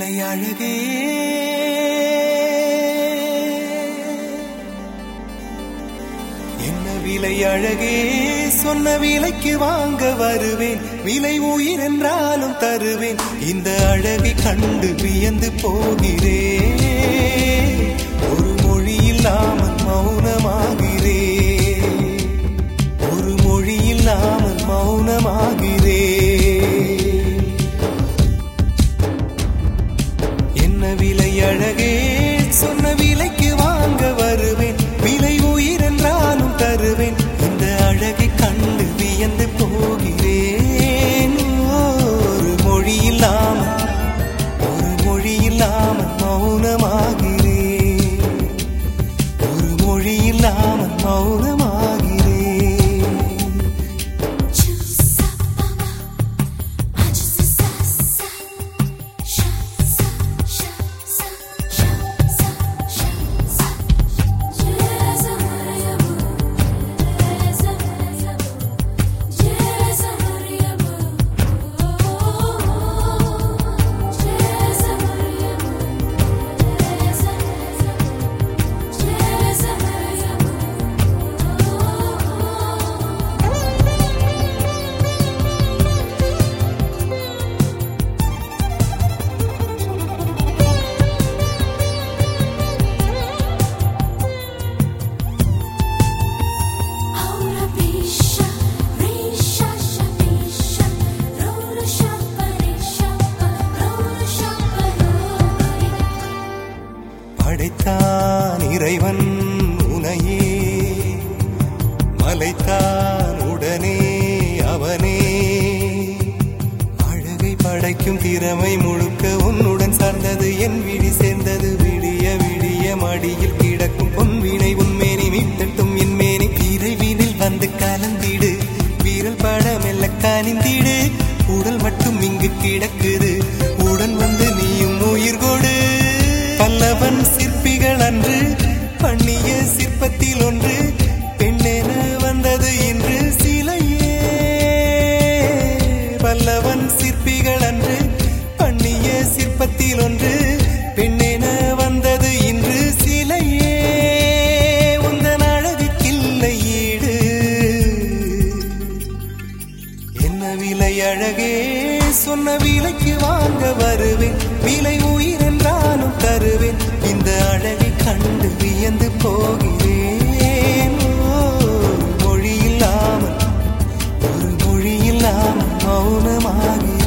அழகே. என்ன விலை அழகே? சொன்ன விலைக்கு வாங்க வருவேன். விலை உயிர் என்றாலும் தருவேன். இந்த அழகை கண்டு வியந்து போகிறேன். ஒரு மொழி இல்லாமல் மௌன இரவை முழுக்க உன்னுடன் சார்ந்தது என் விழி சேர்ந்தது. விடிய விடிய மடியில் கிடக்கும் பொன்வினை உன்மேனி மீட்டட்டும் என் மேனி. பிறவினில் வந்து கலந்திடு வீரல் பட மெல்ல கனிந்திடு. உடல் மட்டும் இங்கு கிடக்குது. சொன்ன விலைக்கு வாங்க வருவேன். விலை உயிர் என்றாலும் தருவேன். இந்த அழகை கண்டு வியந்து போகிறேன். மொழி இல்லாமல் ஒரு மொழி இல்லாமல் மௌனமாகிறேன்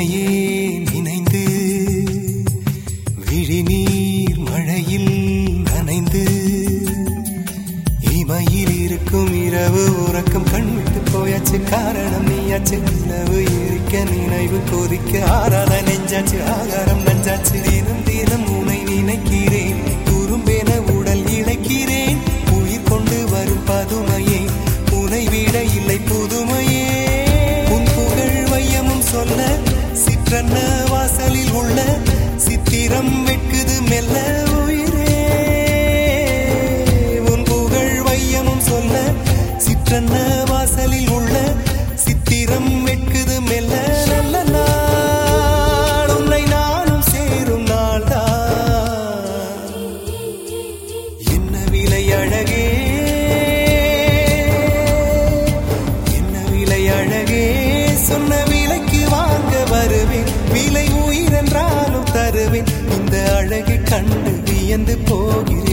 உன்னையே நினைந்து விழிநீர் மழையில் நனைந்து இமையில் இருக்கும் இரவு உறக்கம் கண் விட்டு போயாச்சு காரணம் நீயாச்சு நிலவு இருக்க நினைவு கொதிக்க ஆறாத நெஞ்சாச்சு ஆகாரம் நஞ்சாச்சு தினம் தினம் உனை நினைக்கிறேன். வெட்குது மெல்ல உயிரே. உன் புகழ் வையமும் சொல்ல சிற்றன்ன வாசலில் உள்ள சித்திரம் வெட்குது மெல்ல சேர்ந்து போகிறேன்